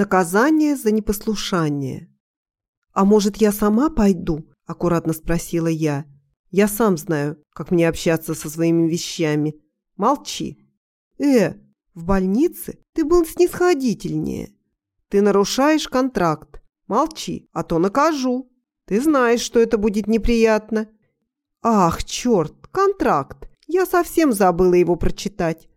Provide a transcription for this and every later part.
Наказание за непослушание. «А может, я сама пойду?» – аккуратно спросила я. «Я сам знаю, как мне общаться со своими вещами. Молчи». «Э, в больнице ты был снисходительнее. Ты нарушаешь контракт. Молчи, а то накажу. Ты знаешь, что это будет неприятно». «Ах, черт, контракт! Я совсем забыла его прочитать.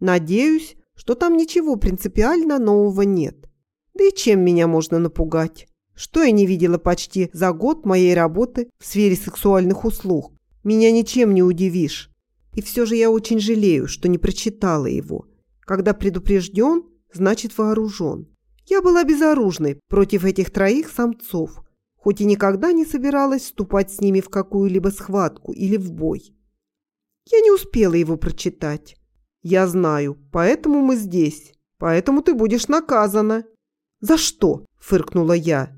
Надеюсь, что там ничего принципиально нового нет. Да и чем меня можно напугать? Что я не видела почти за год моей работы в сфере сексуальных услуг? Меня ничем не удивишь. И все же я очень жалею, что не прочитала его. Когда предупрежден, значит вооружен. Я была безоружной против этих троих самцов, хоть и никогда не собиралась вступать с ними в какую-либо схватку или в бой. Я не успела его прочитать. Я знаю, поэтому мы здесь. Поэтому ты будешь наказана. За что? Фыркнула я.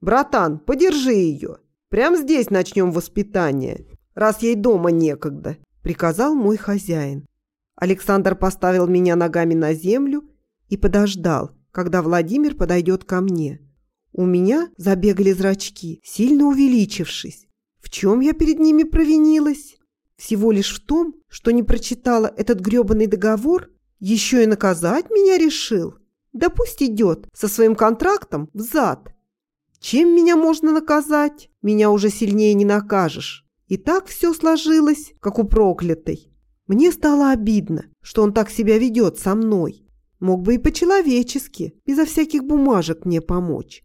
Братан, подержи ее. Прямо здесь начнем воспитание, раз ей дома некогда, приказал мой хозяин. Александр поставил меня ногами на землю и подождал, когда Владимир подойдет ко мне. У меня забегали зрачки, сильно увеличившись. В чем я перед ними провинилась? Всего лишь в том, что не прочитала этот грёбаный договор, еще и наказать меня решил. Да пусть идет со своим контрактом в зад. Чем меня можно наказать? Меня уже сильнее не накажешь. И так все сложилось, как у проклятой. Мне стало обидно, что он так себя ведет со мной. Мог бы и по-человечески, безо всяких бумажек мне помочь.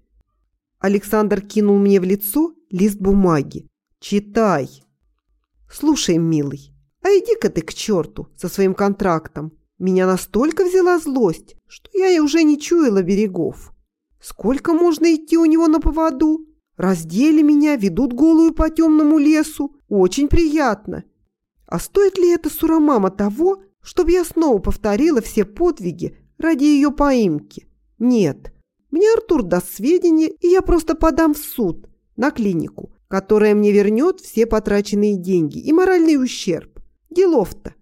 Александр кинул мне в лицо лист бумаги. «Читай!» «Слушай, милый, а иди-ка ты к черту со своим контрактом. Меня настолько взяла злость, что я и уже не чуяла берегов. Сколько можно идти у него на поводу? Раздели меня, ведут голую по темному лесу. Очень приятно. А стоит ли это сурамама того, чтобы я снова повторила все подвиги ради ее поимки? Нет. Мне Артур даст сведения, и я просто подам в суд на клинику которая мне вернет все потраченные деньги и моральный ущерб. Делов-то.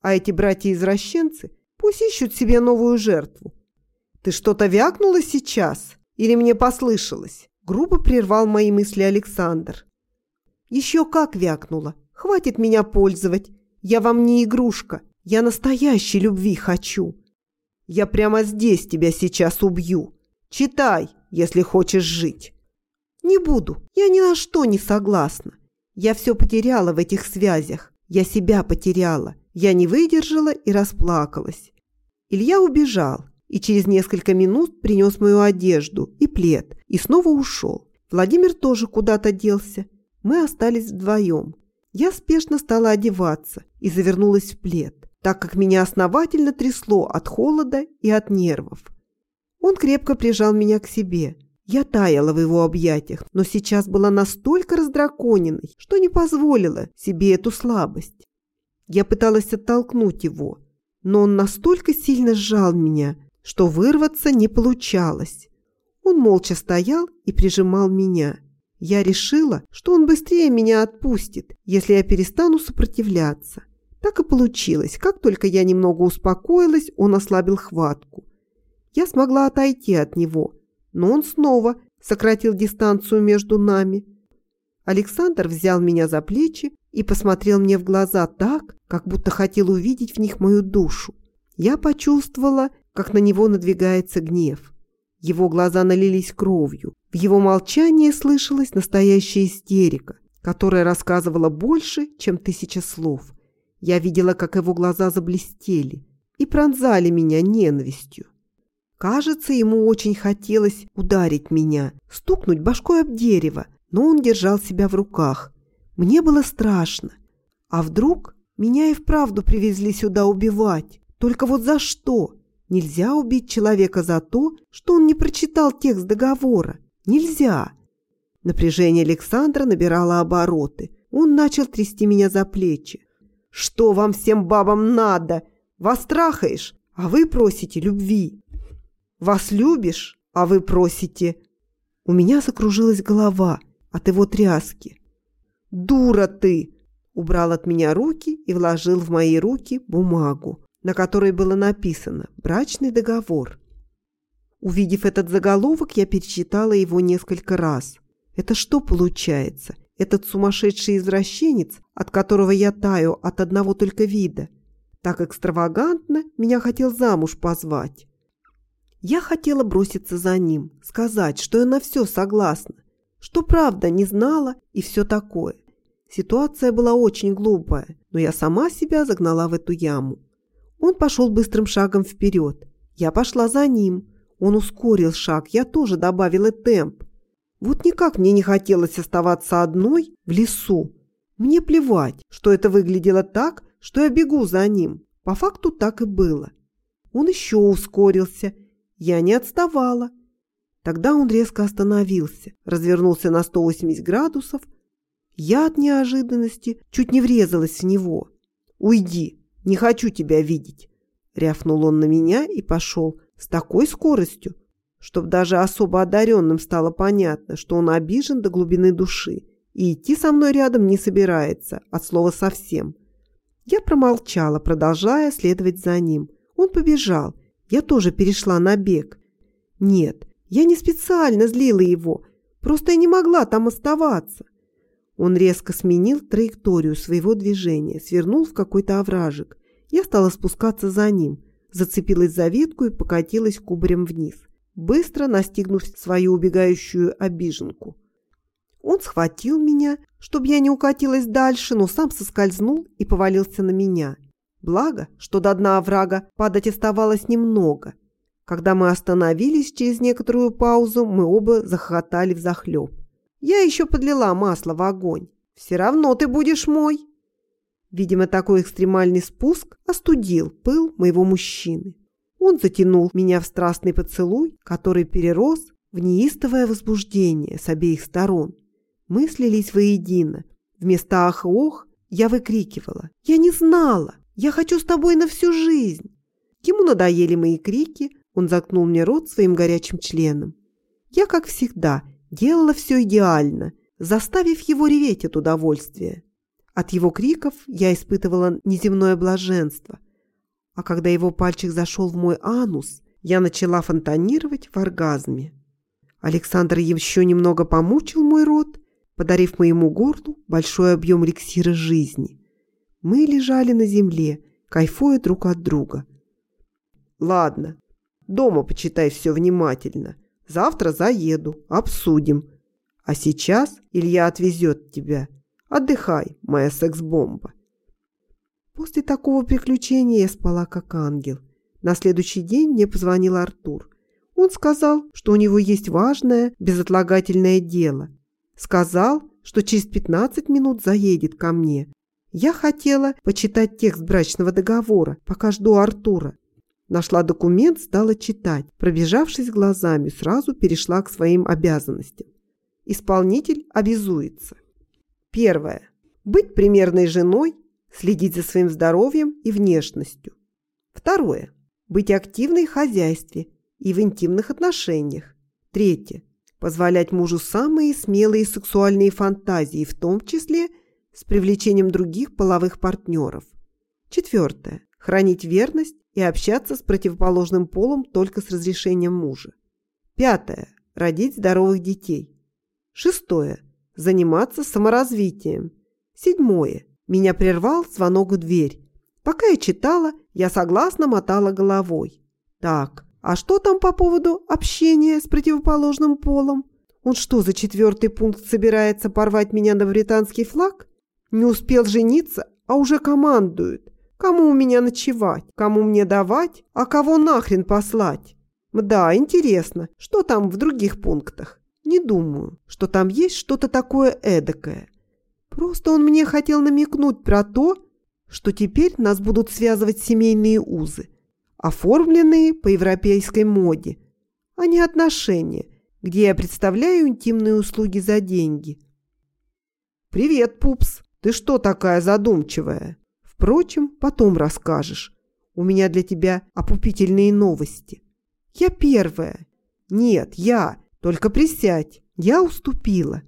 А эти братья-извращенцы пусть ищут себе новую жертву. Ты что-то вякнула сейчас? Или мне послышалось? Грубо прервал мои мысли Александр. Еще как вякнула. Хватит меня пользовать. Я вам не игрушка. Я настоящей любви хочу. Я прямо здесь тебя сейчас убью. Читай, если хочешь жить. «Не буду. Я ни на что не согласна. Я все потеряла в этих связях. Я себя потеряла. Я не выдержала и расплакалась». Илья убежал и через несколько минут принес мою одежду и плед и снова ушел. Владимир тоже куда-то делся. Мы остались вдвоем. Я спешно стала одеваться и завернулась в плед, так как меня основательно трясло от холода и от нервов. Он крепко прижал меня к себе – я таяла в его объятиях, но сейчас была настолько раздраконенной, что не позволила себе эту слабость. Я пыталась оттолкнуть его, но он настолько сильно сжал меня, что вырваться не получалось. Он молча стоял и прижимал меня. Я решила, что он быстрее меня отпустит, если я перестану сопротивляться. Так и получилось. Как только я немного успокоилась, он ослабил хватку. Я смогла отойти от него – но он снова сократил дистанцию между нами. Александр взял меня за плечи и посмотрел мне в глаза так, как будто хотел увидеть в них мою душу. Я почувствовала, как на него надвигается гнев. Его глаза налились кровью. В его молчании слышалась настоящая истерика, которая рассказывала больше, чем тысяча слов. Я видела, как его глаза заблестели и пронзали меня ненавистью. Кажется, ему очень хотелось ударить меня, стукнуть башкой об дерево, но он держал себя в руках. Мне было страшно. А вдруг меня и вправду привезли сюда убивать? Только вот за что? Нельзя убить человека за то, что он не прочитал текст договора. Нельзя. Напряжение Александра набирало обороты. Он начал трясти меня за плечи. «Что вам всем бабам надо? Вас трахаешь, а вы просите любви. Вас любишь, а вы просите...» У меня закружилась голова от его тряски. «Дура ты!» Убрал от меня руки и вложил в мои руки бумагу, на которой было написано «Брачный договор». Увидев этот заголовок, я перечитала его несколько раз. Это что получается? Этот сумасшедший извращенец, от которого я таю от одного только вида. Так экстравагантно меня хотел замуж позвать. Я хотела броситься за ним, сказать, что я на все согласна, что правда не знала и все такое. Ситуация была очень глупая, но я сама себя загнала в эту яму. Он пошел быстрым шагом вперед. Я пошла за ним. Он ускорил шаг, я тоже добавила темп. Вот никак мне не хотелось оставаться одной в лесу. Мне плевать, что это выглядело так, что я бегу за ним. По факту так и было. Он еще ускорился, я не отставала. Тогда он резко остановился, развернулся на 180 градусов. Я от неожиданности чуть не врезалась в него. «Уйди, не хочу тебя видеть!» Рявкнул он на меня и пошел с такой скоростью, чтобы даже особо одаренным стало понятно, что он обижен до глубины души и идти со мной рядом не собирается, от слова совсем. Я промолчала, продолжая следовать за ним. Он побежал, я тоже перешла на бег. Нет, я не специально злила его, просто я не могла там оставаться. Он резко сменил траекторию своего движения, свернул в какой-то овражек. Я стала спускаться за ним, зацепилась за ветку и покатилась кубарем вниз, быстро настигнув свою убегающую обиженку. Он схватил меня, чтобы я не укатилась дальше, но сам соскользнул и повалился на меня – Благо, что до дна оврага падать оставалось немного. Когда мы остановились через некоторую паузу, мы оба захохотали взахлеб. Я еще подлила масло в огонь. Все равно ты будешь мой. Видимо, такой экстремальный спуск остудил пыл моего мужчины. Он затянул меня в страстный поцелуй, который перерос в неистовое возбуждение с обеих сторон. Мы слились воедино. Вместо ах-ох я выкрикивала. Я не знала. Я хочу с тобой на всю жизнь!» Ему надоели мои крики, он заткнул мне рот своим горячим членом. Я, как всегда, делала все идеально, заставив его реветь от удовольствия. От его криков я испытывала неземное блаженство. А когда его пальчик зашел в мой анус, я начала фонтанировать в оргазме. Александр еще немного помучил мой рот, подарив моему горлу большой объем эликсира жизни. Мы лежали на земле, кайфуя друг от друга. «Ладно, дома почитай все внимательно. Завтра заеду, обсудим. А сейчас Илья отвезет тебя. Отдыхай, моя секс-бомба». После такого приключения я спала как ангел. На следующий день мне позвонил Артур. Он сказал, что у него есть важное, безотлагательное дело. Сказал, что через 15 минут заедет ко мне, я хотела почитать текст брачного договора, пока жду Артура. Нашла документ, стала читать. Пробежавшись глазами, сразу перешла к своим обязанностям. Исполнитель обязуется. Первое. Быть примерной женой, следить за своим здоровьем и внешностью. Второе. Быть активной в хозяйстве и в интимных отношениях. Третье. Позволять мужу самые смелые сексуальные фантазии, в том числе – с привлечением других половых партнеров. Четвертое. Хранить верность и общаться с противоположным полом только с разрешением мужа. Пятое. Родить здоровых детей. Шестое. Заниматься саморазвитием. Седьмое. Меня прервал звонок в дверь. Пока я читала, я согласно мотала головой. Так, а что там по поводу общения с противоположным полом? Он что, за четвертый пункт собирается порвать меня на британский флаг? Не успел жениться, а уже командует. Кому у меня ночевать, кому мне давать, а кого нахрен послать? Да, интересно, что там в других пунктах? Не думаю, что там есть что-то такое эдакое. Просто он мне хотел намекнуть про то, что теперь нас будут связывать семейные узы, оформленные по европейской моде, а не отношения, где я представляю интимные услуги за деньги. «Привет, пупс!» Ты что такая задумчивая? Впрочем, потом расскажешь. У меня для тебя опупительные новости. Я первая. Нет, я. Только присядь. Я уступила.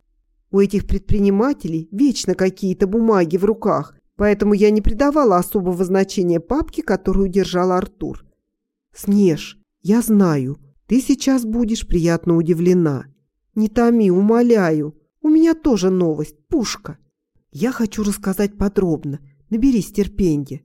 У этих предпринимателей вечно какие-то бумаги в руках, поэтому я не придавала особого значения папке, которую держал Артур. Снеж, я знаю, Ты сейчас будешь приятно удивлена. Не томи, умоляю. У меня тоже новость, пушка. Я хочу рассказать подробно. Наберись терпенья.